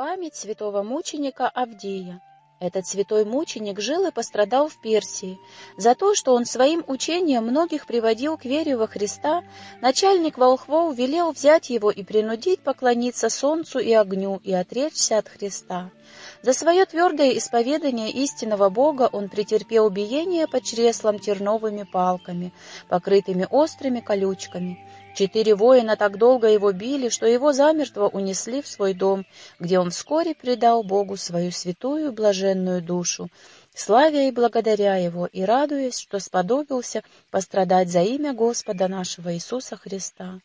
Память святого мученика Авдея. Этот святой мученик жил и пострадал в Персии. За то, что он своим учением многих приводил к вере во Христа, начальник волхвов велел взять его и принудить поклониться солнцу и огню и отречься от Христа. За свое твердое исповедание истинного Бога он претерпел убиение под чреслом терновыми палками, покрытыми острыми колючками. Четыре воина так долго его били, что его замертво унесли в свой дом, где он вскоре предал Богу свою святую блаженную душу, славя и благодаря его, и радуясь, что сподобился пострадать за имя Господа нашего Иисуса Христа.